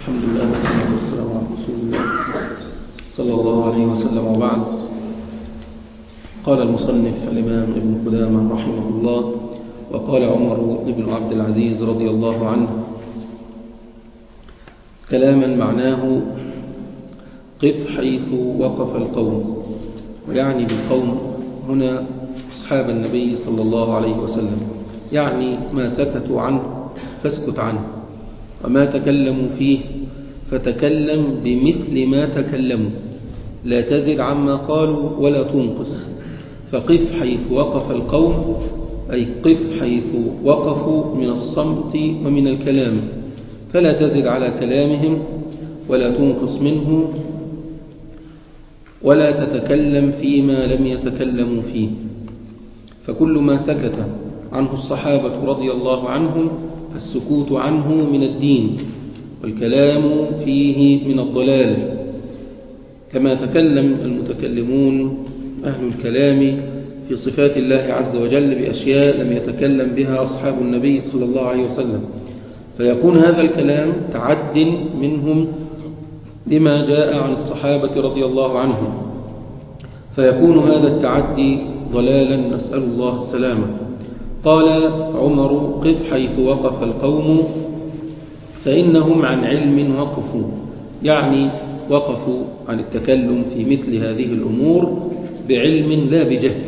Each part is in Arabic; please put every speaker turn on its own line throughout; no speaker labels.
الحمد لله والصلاة والسلام على رسول الله صلى الله عليه وسلم وبعد. قال المصنف الإمام ابن قدامة رحمه الله وقال عمر بن عبد العزيز رضي الله عنه كلاما معناه قف حيث وقف القوم ويعني بالقوم هنا أصحاب النبي صلى الله عليه وسلم يعني ما سكتوا عنه فاسكت عنه. وما تكلموا فيه فتكلم بمثل ما تكلموا. لا تزد عما قالوا ولا تنقص. فقف حيث وقف القوم أي قف حيث وقفوا من الصمت ومن الكلام. فلا تزد على كلامهم ولا تنقص منه ولا تتكلم فيما لم يتكلموا فيه. فكل ما سكت عنه الصحابة رضي الله عنهم فالسكوت عنه من الدين والكلام فيه من الضلال. كما تكلم المتكلمون أهل الكلام في صفات الله عز وجل بأشياء لم يتكلم بها أصحاب النبي صلى الله عليه وسلم. فيكون هذا الكلام تعد منهم لما جاء عن الصحابة رضي الله عنهم. فيكون هذا التعدي ضلالا. نسأل الله السلامة. قال عمر قف حيث وقف القوم فإنهم عن علم وقفوا. يعني وقفوا عن التكلم في مثل هذه الأمور بعلم لا بجهل.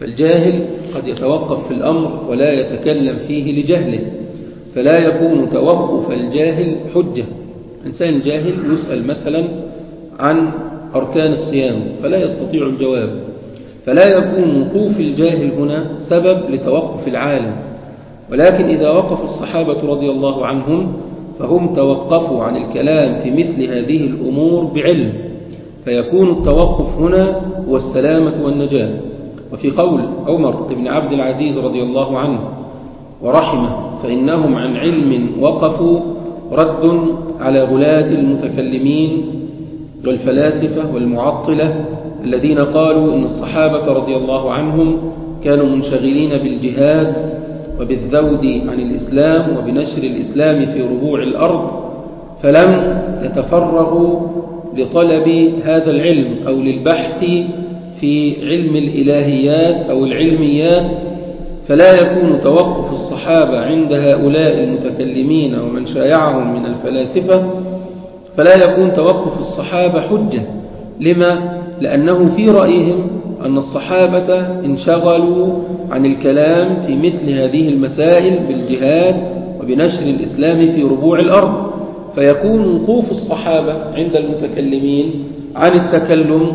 فالجاهل قد يتوقف في الأمر ولا يتكلم فيه لجهله فلا يكون توقف الجاهل حجة. إنسان جاهل يسأل مثلا عن أركان الصيام فلا يستطيع الجواب. فلا يكون وقوف الجاهل هنا سبب لتوقف العالم. ولكن إذا وقف الصحابة رضي الله عنهم فهم توقفوا عن الكلام في مثل هذه الأمور بعلم. فيكون التوقف هنا هو السلامة والنجاة. وفي قول عمر بن عبد العزيز رضي الله عنه ورحمه فإنهم عن علم وقفوا رد على غلاة المتكلمين والفلاسفة والمعطلة الذين قالوا إن الصحابة رضي الله عنهم كانوا منشغلين بالجهاد وبالذود عن الإسلام وبنشر الإسلام في ربوع الأرض فلم يتفرغوا لطلب هذا العلم أو للبحث في علم الإلهيات أو العلميات فلا يكون توقف الصحابة عند هؤلاء المتكلمين ومن شايعهم من الفلاسفة فلا يكون توقف الصحابة حجة لما؟ لأنه في رأيهم أن الصحابة انشغلوا عن الكلام في مثل هذه المسائل بالجهاد وبنشر الإسلام في ربوع الأرض. فيكون وقوف الصحابة عند المتكلمين عن التكلم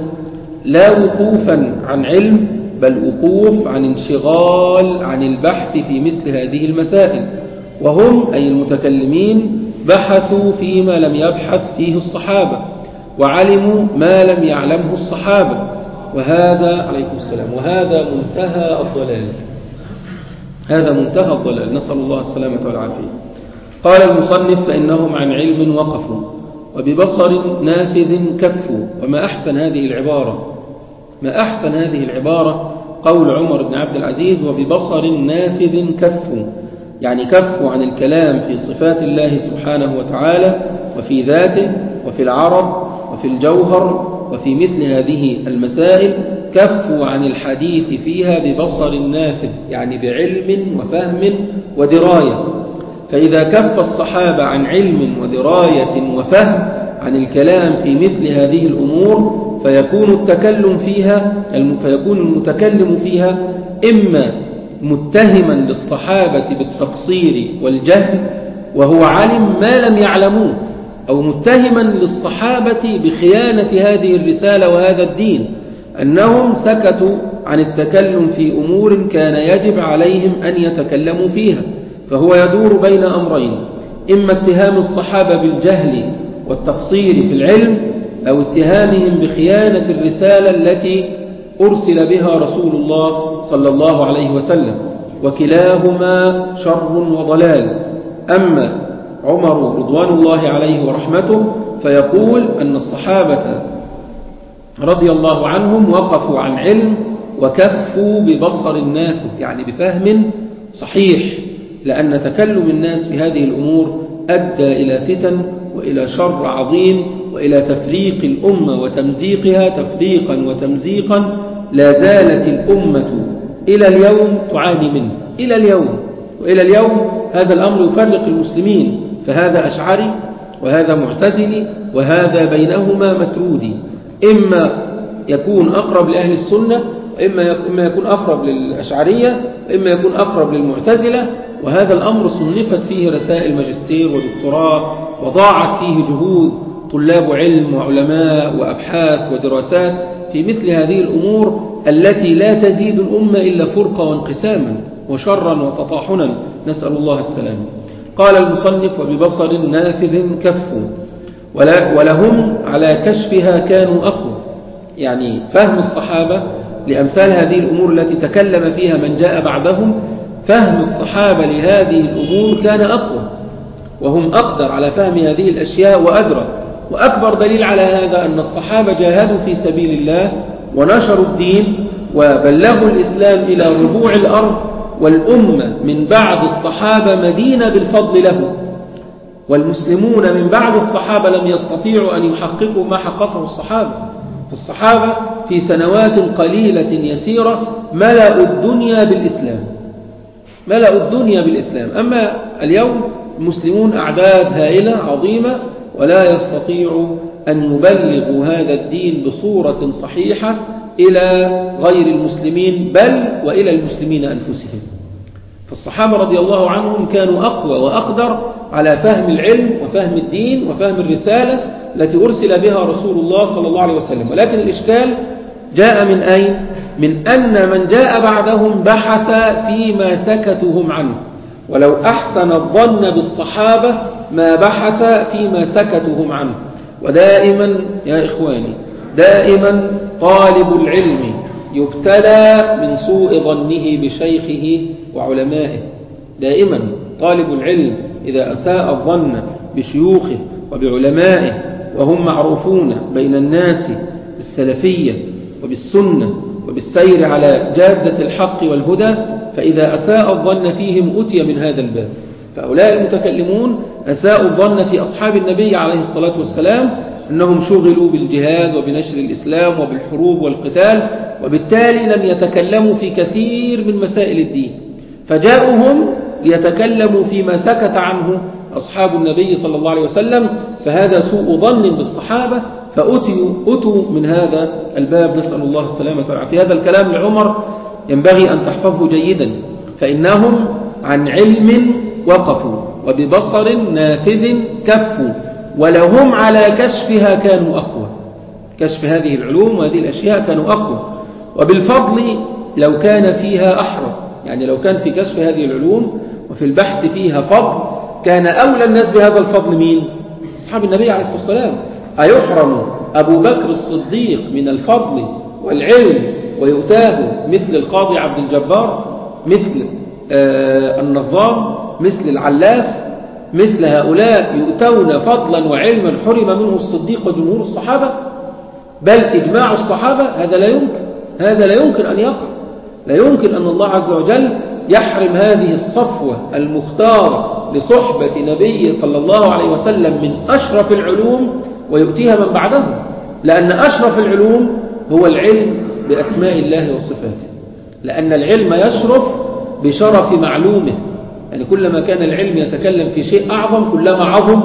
لا وقوفا عن علم بل وقوف عن انشغال عن البحث في مثل هذه المسائل. وهم أي المتكلمين بحثوا فيما لم يبحث فيه الصحابة. وعلموا ما لم يعلمه الصحابة. وهذا عليكم السلام. وهذا منتهى الضلال. هذا منتهى الضلال. نسأل الله السلامة والعافية. قال المصنف فإنهم عن علم وقفوا وببصر نافذ كفوا. وما أحسن هذه العبارة؟ ما أحسن هذه العبارة؟ قول عمر بن عبد العزيز وببصر نافذ كفوا. يعني كفوا عن الكلام في صفات الله سبحانه وتعالى وفي ذاته وفي العرب وفي الجوهر وفي مثل هذه المسائل كفوا عن الحديث فيها ببصر نافذ يعني بعلم وفهم ودراية. فإذا كف الصحابة عن علم ودراية وفهم عن الكلام في مثل هذه الأمور فيكون التكلم فيها فيكون المتكلم فيها إما متهما للصحابة بالتقصير والجهل وهو علم ما لم يعلموه. أو متهما للصحابة بخيانة هذه الرسالة وهذا الدين أنهم سكتوا عن التكلم في أمور كان يجب عليهم أن يتكلموا فيها فهو يدور بين أمرين إما اتهام الصحابة بالجهل والتقصير في العلم أو اتهامهم بخيانة الرسالة التي أرسل بها رسول الله صلى الله عليه وسلم وكلاهما شر وضلال. أما عمر رضوان الله عليه ورحمته فيقول أن الصحابة رضي الله عنهم وقفوا عن علم وكفوا ببصر النافذ يعني بفهم صحيح لأن تكلم الناس في هذه الأمور أدى إلى فتن وإلى شر عظيم وإلى تفريق الأمة وتمزيقها تفريقا وتمزيقا. لا زالت الأمة إلى اليوم تعاني منه إلى اليوم وإلى اليوم هذا الأمر يفرق المسلمين. فهذا أشعري وهذا معتزلي وهذا بينهما مترودي. إما يكون أقرب لأهل السنة إما يكون أقرب للأشعرية إما يكون أقرب للمعتزلة. وهذا الأمر صنفت فيه رسائل ماجستير ودكتوراه وضاعت فيه جهود طلاب علم وعلماء وأبحاث ودراسات في مثل هذه الأمور التي لا تزيد الأمة إلا فرقة وانقساما وشرا وتطاحنا. نسأل الله السلام قال المصنف وببصر نافذ كفوا ولهم على كشفها كانوا أقوى يعني فهم الصحابة لأمثال هذه الأمور التي تكلم فيها من جاء بعدهم فهم الصحابة لهذه الأمور كان أقوى. وهم أقدر على فهم هذه الأشياء وأدرى. وأكبر دليل على هذا أن الصحابة جاهدوا في سبيل الله ونشروا الدين وبلغوا الإسلام إلى ربوع الأرض والأمة من بعد الصحابة مدينة بالفضل له والمسلمون من بعد الصحابة لم يستطيعوا أن يحققوا ما حققه الصحابة. فالصحابة في سنوات قليلة يسيرة ملأوا الدنيا بالإسلام ملأوا الدنيا بالإسلام. أما اليوم المسلمون أعداد هائلة عظيمة ولا يستطيعوا أن يبلغوا هذا الدين بصورة صحيحة إلى غير المسلمين بل وإلى المسلمين أنفسهم. فالصحابة رضي الله عنهم كانوا أقوى وأقدر على فهم العلم وفهم الدين وفهم الرسالة التي أرسل بها رسول الله صلى الله عليه وسلم. ولكن الإشكال جاء من أين؟ من أن من جاء بعدهم بحث فيما سكتوا هم عنه. ولو أحسن الظن بالصحابة ما بحث فيما سكتوا هم عنه. ودائما يا إخواني دائما طالب العلم يبتلى من سوء ظنه بشيخه وعلمائه. دائما طالب العلم إذا أساء الظن بشيوخه وبعلمائه وهم معروفون بين الناس بالسلفية وبالسنة وبالسير على جادة الحق والهدى فإذا أساء الظن فيهم أتي من هذا الباب. فأولاء المتكلمون أساءوا الظن في أصحاب النبي عليه الصلاة والسلام أنهم شغلوا بالجهاد وبنشر الإسلام وبالحروب والقتال وبالتالي لم يتكلموا في كثير من مسائل الدين. فجاءوا هم ليتكلموا فيما سكت عنه أصحاب النبي صلى الله عليه وسلم فهذا سوء ظن بالصحابة فأتوا أتوا من هذا الباب. نسأل الله السلامة والعافية. هذا الكلام لعمر ينبغي أن تحفظه جيدا. فإنهم عن علم وقفوا وببصر نافذ كفوا. ولهم على كشفها كانوا أقوى. كشف هذه العلوم وهذه الأشياء كانوا أقوى. وبالفضل لو كان فيها أحرى يعني لو كان في كشف هذه العلوم وفي البحث فيها فضل كان أولى الناس بهذا الفضل مين؟ أصحاب النبي عليه الصلاة والسلام. أيحرم أبو بكر الصديق من الفضل والعلم ويؤتاه مثل القاضي عبد الجبار مثل آه النظام مثل العلاف مثل هؤلاء يؤتون فضلا وعلما حرم منه الصديق وجمهور الصحابة؟ بل إجماع الصحابة؟ هذا لا يمكن. هذا لا يمكن أن يقع. لا يمكن أن الله عز وجل يحرم هذه الصفوة المختارة لصحبة نبي صلى الله عليه وسلم من أشرف العلوم ويؤتيها من بعده. لأن أشرف العلوم هو العلم بأسماء الله وصفاته. لأن العلم يشرف بشرف معلومه. يعني كلما كان العلم يتكلم في شيء أعظم كلما عظم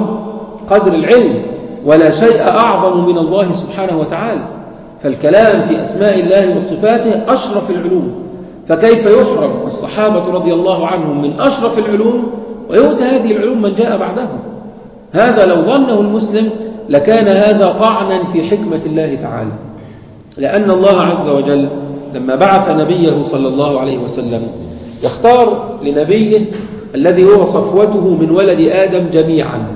قدر العلم ولا شيء أعظم من الله سبحانه وتعالى. فالكلام في أسماء الله وصفاته أشرف العلوم. فكيف يحرم الصحابة رضي الله عنهم من أشرف العلوم؟ ويؤتى هذه العلوم من جاء بعدهم. هذا لو ظنه المسلم لكان هذا طعنا في حكمة الله تعالى. لأن الله عز وجل لما بعث نبيه صلى الله عليه وسلم يختار لنبيه الذي هو صفوته من ولد آدم جميعا.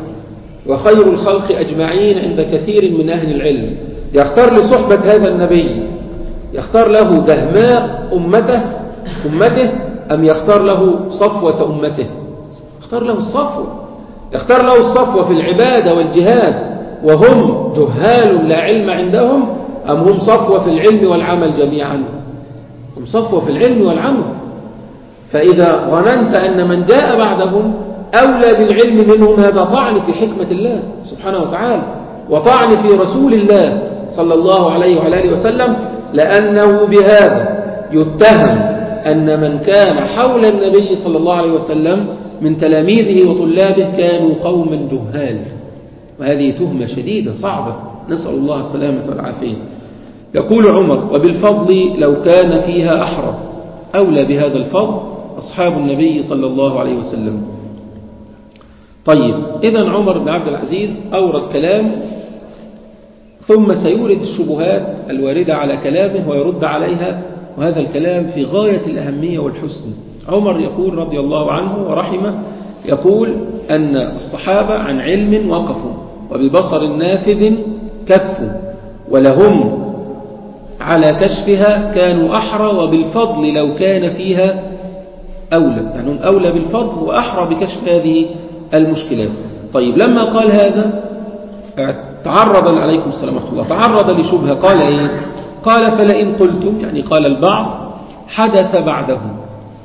وخير الخلق أجمعين عند كثير من أهل العلم. يختار لصحبة هذا النبي يختار له دهماء أمته أمته أم يختار له صفوة أمته؟ يختار له الصفوة. يختار له الصفوة في العبادة والجهاد. وهم جهال لا علم عندهم أم هم صفوة في العلم والعمل جميعا؟ هم صفوة في العلم والعمل. فإذا ظننت أن من جاء بعدهم أولى بالعلم منهم هذا طعن في حكمة الله سبحانه وتعالى وطعن في رسول الله صلى الله عليه وعلى آله وسلم لأنه بهذا يتهم أن من كان حول النبي صلى الله عليه وسلم من تلاميذه وطلابه كانوا قوما جهال. وهذه تهمة شديدة صعبة نسأل الله السلامة والعافية. يقول عمر وبالفضل لو كان فيها أحرى أولى بهذا الفضل أصحاب النبي صلى الله عليه وسلم. طيب إذا عمر بن عبد العزيز أورد كلام ثم سيورد الشبهات الواردة على كلامه ويرد عليها وهذا الكلام في غاية الأهمية والحسن. عمر يقول رضي الله عنه ورحمه يقول أن الصحابة عن علم وقفوا وببصر نافذ كفوا ولهم على كشفها كانوا أحرى وبالفضل لو كان فيها أولى يعني هم أولى بالفضل وأحرى بكشف هذه المشكلات طيب لما قال هذا تعرض عليكم السلام ورحمة الله تعرض لشبهة قال إيه؟ قال فلئن قلتم يعني قال البعض حدث بعده.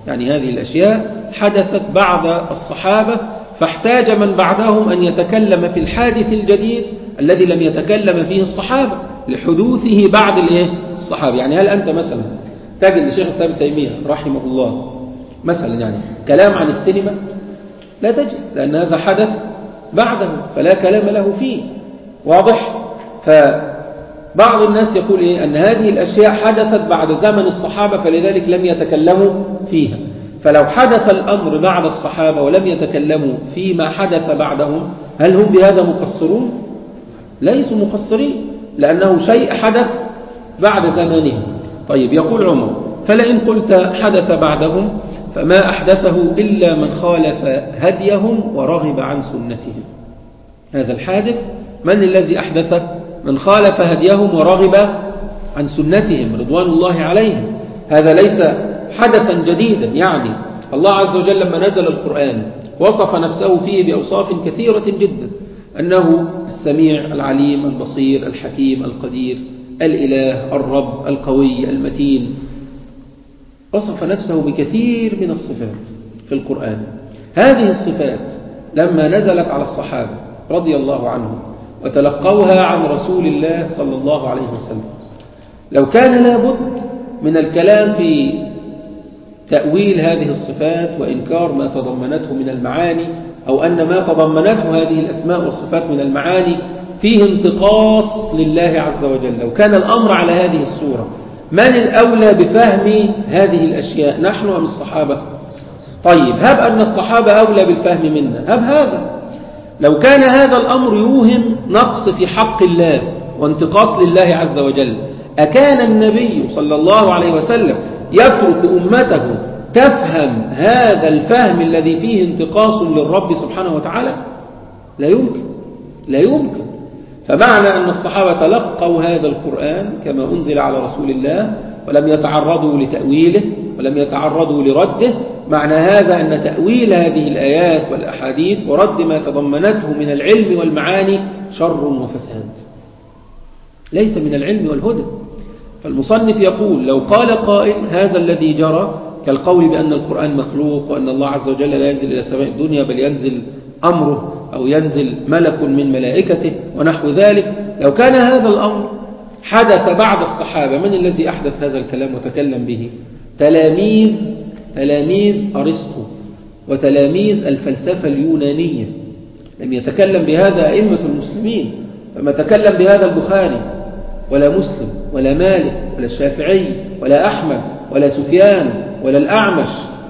يعني هذه الأشياء حدثت بعد الصحابة فاحتاج من بعدهم أن يتكلم في الحادث الجديد الذي لم يتكلم فيه الصحابة لحدوثه بعد الصحابة. يعني هل أنت مثلا تجد لشيخ الإسلام تيمية رحمه الله مثلا يعني كلام عن السينما لا تجد لأن هذا حدث بعده فلا كلام له فيه واضح؟ فبعض الناس يقول إيه؟ أن هذه الأشياء حدثت بعد زمن الصحابة فلذلك لم يتكلموا فيها. فلو حدث الأمر بعد الصحابة ولم يتكلموا فيما حدث بعدهم هل هم بهذا مقصرون؟ ليسوا مقصرين لأنه شيء حدث بعد زمانهم. طيب يقول عمر فلئن قلت حدث بعدهم فما أحدثه إلا من خالف هديهم ورغب عن سنتهم. هذا الحادث من الذي أحدثه من خالف هديهم ورغب عن سنتهم رضوان الله عليهم. هذا ليس حدثا جديدا يعني الله عز وجل لما نزل القرآن وصف نفسه فيه بأوصاف كثيرة جدا أنه السميع العليم البصير الحكيم القدير الإله الرب القوي المتين. وصف نفسه بكثير من الصفات في القرآن. هذه الصفات لما نزلت على الصحابة رضي الله عنهم وتلقوها عن رسول الله صلى الله عليه وسلم. لو كان لابد من الكلام في تأويل هذه الصفات وإنكار ما تضمنته من المعاني أو أن ما تضمنته هذه الأسماء والصفات من المعاني فيه انتقاص لله عز وجل. لو كان الأمر على هذه الصورة من الأولى بفهم هذه الأشياء؟ نحن أم الصحابة؟ طيب هب أن الصحابة أولى بالفهم منا. هب هذا. لو كان هذا الأمر يوهم نقص في حق الله وانتقاص لله عز وجل أكان النبي صلى الله عليه وسلم يترك أمته تفهم هذا الفهم الذي فيه انتقاص للرب سبحانه وتعالى؟ لا يمكن. لا يمكن. فمعنى أن الصحابة تلقوا هذا القرآن كما أنزل على رسول الله ولم يتعرضوا لتأويله ولم يتعرضوا لرده. معنى هذا أن تأويل هذه الآيات والأحاديث ورد ما تضمنته من العلم والمعاني شر وفساد. ليس من العلم والهدى. فالمصنف يقول لو قال قائل هذا الذي جرى كالقول بأن القرآن مخلوق وأن الله عز وجل لا ينزل إلى سماء الدنيا بل ينزل أمره. أو ينزل ملك من ملائكته ونحو ذلك. لو كان هذا الأمر حدث بعد الصحابة من الذي أحدث هذا الكلام وتكلم به؟ تلاميذ تلاميذ أرسطو وتلاميذ الفلسفة اليونانية. لم يتكلم بهذا أئمة المسلمين فما تكلم بهذا البخاري ولا مسلم ولا مالك ولا الشافعي ولا أحمد ولا سفيان ولا الأعمش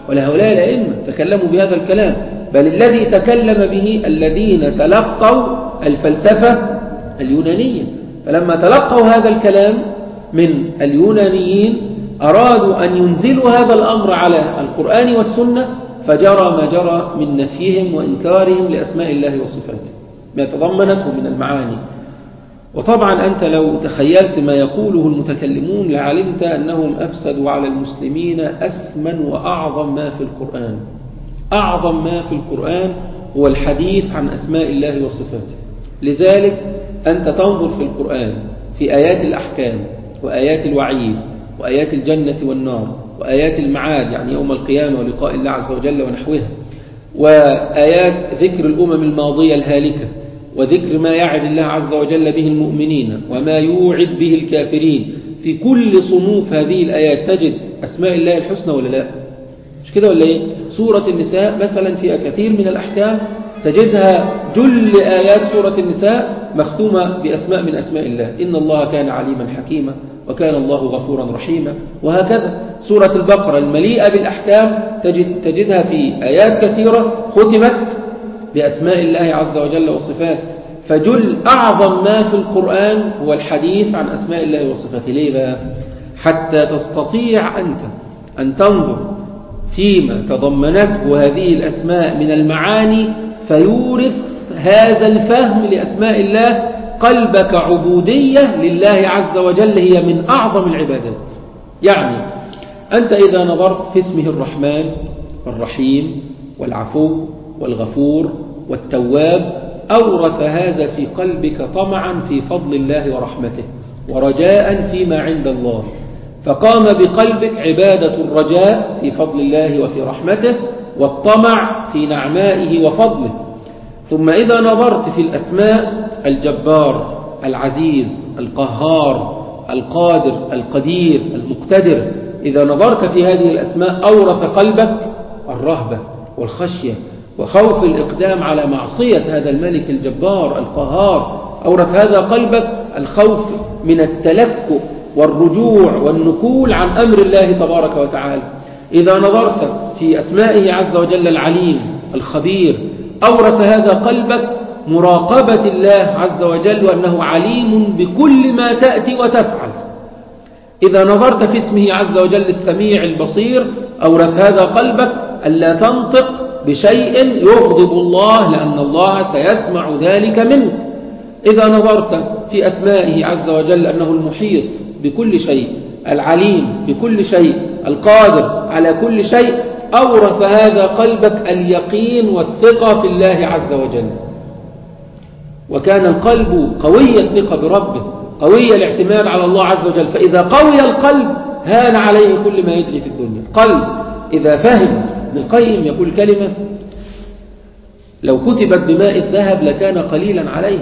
ولا هؤلاء الأئمة تكلموا بهذا الكلام. بل الذي تكلم به الذين تلقوا الفلسفة اليونانية. فلما تلقوا هذا الكلام من اليونانيين أرادوا أن ينزلوا هذا الأمر على القرآن والسنة فجرى ما جرى من نفيهم وإنكارهم لأسماء الله وصفاته ما تضمنته من المعاني. وطبعا أنت لو تخيلت ما يقوله المتكلمون لعلمت أنهم أفسدوا على المسلمين أثمن وأعظم ما في القرآن. أعظم ما في القرآن هو الحديث عن أسماء الله وصفاته. لذلك أنت تنظر في القرآن في آيات الأحكام وآيات الوعيد وآيات الجنة والنار وآيات المعاد يعني يوم القيامة ولقاء الله عز وجل ونحوها وآيات ذكر الأمم الماضية الهالكة وذكر ما يعد الله عز وجل به المؤمنين وما يوعد به الكافرين. في كل صنوف هذه الآيات تجد أسماء الله الحسنى ولا لا؟ مش كده ولا إيه؟ سورة النساء مثلا فيها كثير من الأحكام تجدها جل آيات سورة النساء مختومة بأسماء من أسماء الله. إن الله كان عليما حكيما وكان الله غفورا رحيما. وهكذا سورة البقرة المليئة بالأحكام تجد تجدها في آيات كثيرة ختمت بأسماء الله عز وجل وصفاته فجل أعظم ما في القرآن هو الحديث عن أسماء الله وصفاته. ليه بقى؟ حتى تستطيع أنت أن تنظر فيما تضمنته هذه الأسماء من المعاني فيورث هذا الفهم لأسماء الله قلبك عبودية لله عز وجل هي من أعظم العبادات. يعني أنت إذا نظرت في اسمه الرحمن والرحيم والعفو والغفور والتواب أورث هذا في قلبك طمعا في فضل الله ورحمته ورجاء فيما عند الله. فقام بقلبك عبادة الرجاء في فضل الله وفي رحمته والطمع في نعمائه وفضله. ثم إذا نظرت في الأسماء الجبار العزيز القهار القادر القدير المقتدر إذا نظرت في هذه الأسماء أورث قلبك الرهبة والخشية وخوف الإقدام على معصية هذا الملك الجبار القهار. أورث هذا قلبك الخوف من التلكؤ والرجوع والنكول عن أمر الله تبارك وتعالى. إذا نظرت في أسمائه عز وجل العليم الخبير أورث هذا قلبك مراقبة الله عز وجل وأنه عليم بكل ما تأتي وتفعل. إذا نظرت في اسمه عز وجل السميع البصير أورث هذا قلبك ألا تنطق بشيء يغضب الله لأن الله سيسمع ذلك منك. إذا نظرت في أسمائه عز وجل أنه المحيط بكل شيء العليم بكل شيء القادر على كل شيء أورث هذا قلبك اليقين والثقة في الله عز وجل. وكان القلب قوي الثقة بربه قوي الاعتماد على الله عز وجل فإذا قوي القلب هان عليه كل ما يجري في الدنيا. قلب إذا فهم ابن القيم يقول كلمة لو كتبت بماء الذهب لكان قليلا عليه.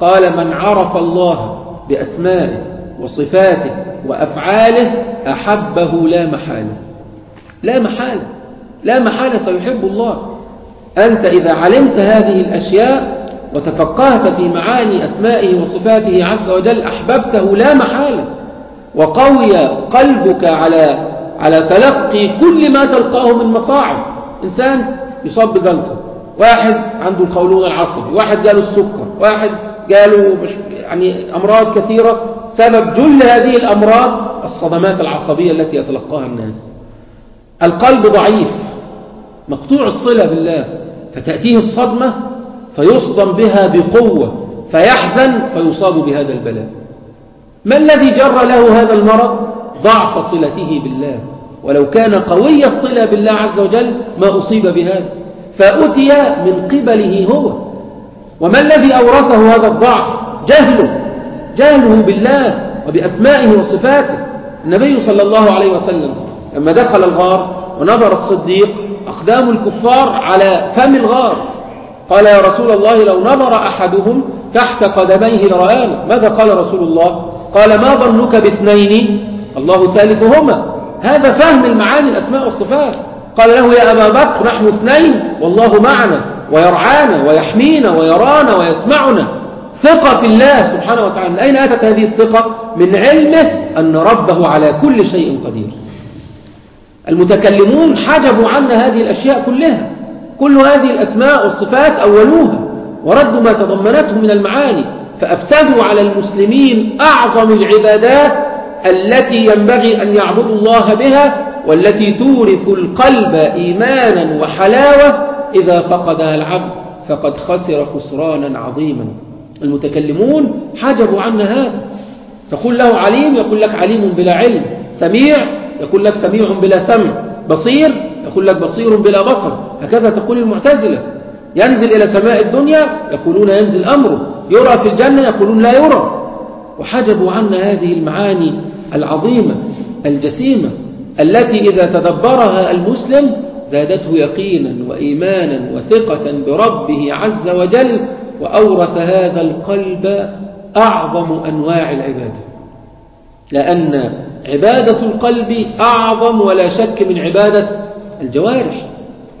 قال من عرف الله بأسمائه وصفاته وأفعاله أحبه لا محالة. لا محالة. لا محالة سيحب الله. أنت إذا علمت هذه الأشياء وتفقهت في معاني أسمائه وصفاته عز وجل أحببته لا محالة. وقوي قلبك على على تلقي كل ما تلقاه من مصاعب. إنسان يصاب بجلطة. واحد عنده القولون العصبي واحد جاله السكر واحد جاله يعني أمراض كثيرة. سبب جل هذه الأمراض الصدمات العصبية التي يتلقاها الناس. القلب ضعيف مقطوع الصلة بالله فتأتيه الصدمة فيصدم بها بقوة فيحزن فيصاب بهذا البلاء. ما الذي جر له هذا المرض؟ ضعف صلته بالله. ولو كان قوي الصلة بالله عز وجل ما أصيب بهذا فأتي من قبله هو. وما الذي أورثه هذا الضعف؟ جهله. جهله بالله وبأسمائه وصفاته. النبي صلى الله عليه وسلم لما دخل الغار ونظر الصديق أقدام الكفار على فم الغار. قال يا رسول الله لو نظر أحدهم تحت قدميه لرآنا ماذا قال رسول الله؟ قال ما ظنك باثنين؟ الله ثالثهما. هذا فهم المعاني الأسماء والصفات. قال له يا أبا بكر نحن اثنين والله معنا ويرعانا ويحمينا ويرانا ويسمعنا. ثقة في الله سبحانه وتعالى. من أين أتت هذه الثقة؟ من علمه أن ربه على كل شيء قدير. المتكلمون حجبوا عنا هذه الأشياء كلها. كل هذه الأسماء والصفات أولوها وردوا ما تضمنته من المعاني. فأفسدوا على المسلمين أعظم العبادات التي ينبغي أن يعبدوا الله بها والتي تورث القلب إيمانا وحلاوة إذا فقدها العبد فقد خسر خسرانا عظيما. المتكلمون حجبوا عنا هذا تقول له عليم يقول لك عليم بلا علم. سميع يقول لك سميع بلا سمع. بصير يقول لك بصير بلا بصر. هكذا تقول المعتزلة. ينزل إلى سماء الدنيا يقولون ينزل أمره. يرى في الجنة يقولون لا يرى. وحجبوا عنا هذه المعاني العظيمة الجسيمة التي إذا تدبرها المسلم زادته يقينا وإيمانا وثقة بربه عز وجل. وأورث هذا القلب أعظم أنواع العبادة. لأن عبادة القلب أعظم ولا شك من عبادة الجوارح.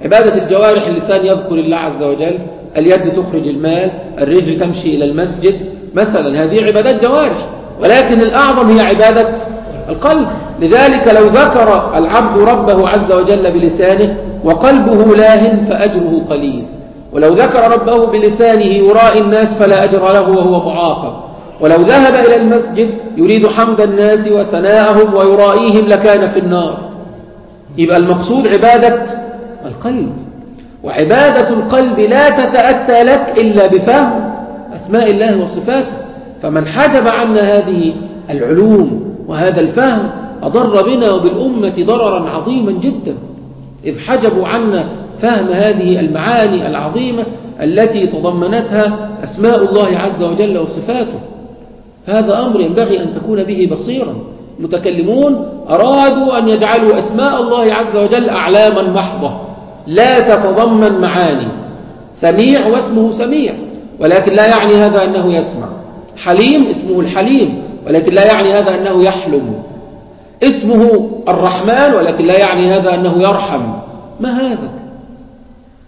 عبادة الجوارح اللسان يذكر الله عز وجل اليد تخرج المال الرجل تمشي إلى المسجد. مثلا هذه عبادات جوارح ولكن الأعظم هي عبادة القلب. لذلك لو ذكر العبد ربه عز وجل بلسانه وقلبه لاه فأجره قليل. ولو ذكر ربه بلسانه يراء الناس فلا أجر له وهو معاقب. ولو ذهب إلى المسجد يريد حمد الناس وثناءهم ويرائيهم لكان في النار. يبقى المقصود عبادة القلب. وعبادة القلب لا تتأتى لك إلا بفهم أسماء الله وصفاته. فمن حجب عنا هذه العلوم وهذا الفهم أضر بنا وبالأمة ضررا عظيما جدا. إذ حجبوا عنا فهم هذه المعاني العظيمة التي تضمنتها أسماء الله عز وجل وصفاته. هذا أمر ينبغي أن تكون به بصيرا. المتكلمون أرادوا أن يجعلوا أسماء الله عز وجل أعلاما محضة. لا تتضمن معاني. سميع واسمه سميع ولكن لا يعني هذا أنه يسمع. حليم اسمه الحليم ولكن لا يعني هذا أنه يحلم. اسمه الرحمن ولكن لا يعني هذا أنه يرحم. ما هذا؟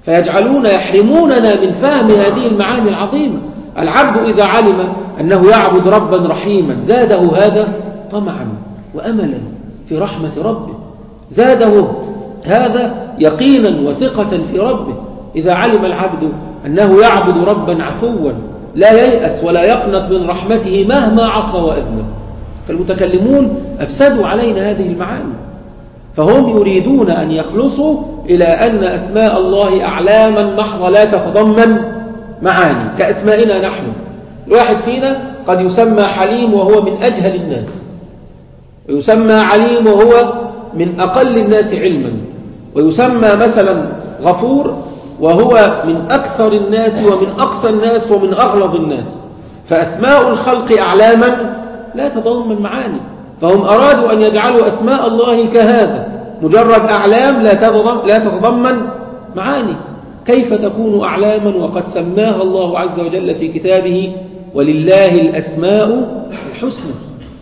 فيجعلون يحرموننا من فهم هذه المعاني العظيمة. العبد إذا علم أنه يعبد ربا رحيما زاده هذا طمعا وأملا في رحمة ربه. زاده هذا يقينا وثقة في ربه. إذا علم العبد أنه يعبد ربا عفوا لا ييأس ولا يقنط من رحمته مهما عصى وأذنب. فالمتكلمون أفسدوا علينا هذه المعاني. فهم يريدون أن يخلصوا إلى أن أسماء الله أعلاما محضة لا تتضمن معاني كأسمائنا نحن. الواحد فينا قد يسمى حليم وهو من أجهل الناس. ويسمى عليم وهو من أقل الناس علما. ويسمى مثلا غفور وهو من أكثر الناس ومن أقصى الناس ومن أغلظ الناس. فأسماء الخلق أعلاما لا تتضمن معاني. فهم أرادوا أن يجعلوا أسماء الله كهذا. مجرد أعلام لا تتضمن معاني. كيف تكون أعلاما وقد سماها الله عز وجل في كتابه ولله الأسماء الحسنى؟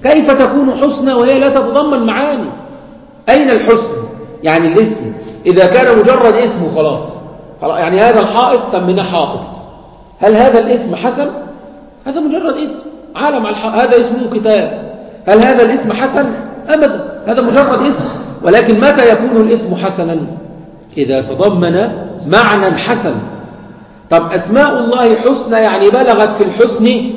كيف تكون حسنى وهي لا تتضمن معاني؟ أين الحسن؟ يعني الاسم. إذا كان مجرد اسمه خلاص. يعني هذا الحائط سميناه حائط. هل هذا الاسم حسن؟ هذا مجرد اسم. عالم على الحائط هذا اسمه كتاب. هل هذا الاسم حسن؟ أبدا. هذا مجرد اسم. ولكن متى يكون الاسم حسنا؟ إذا تضمن معنى حسن. طب أسماء الله حسنى يعني بلغت في الحسن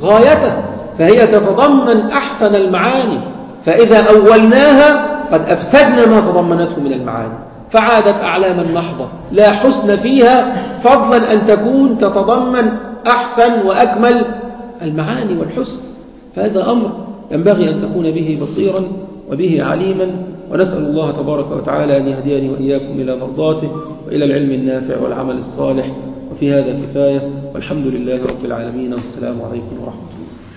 غايته فهي تتضمن أحسن المعاني فإذا أولناها قد أفسدنا ما تضمنته من المعاني. فعادت أعلاما محضة لا حسن فيها فضلا أن تكون تتضمن أحسن وأكمل المعاني والحسن. فهذا أمر ينبغي أن تكون به بصيرا وبه عليما ونسأل الله تبارك وتعالى أن يهديني وإياكم إلى مرضاته وإلى العلم النافع والعمل الصالح. وفي هذا كفاية والحمد لله رب العالمين. والسلام عليكم ورحمة الله.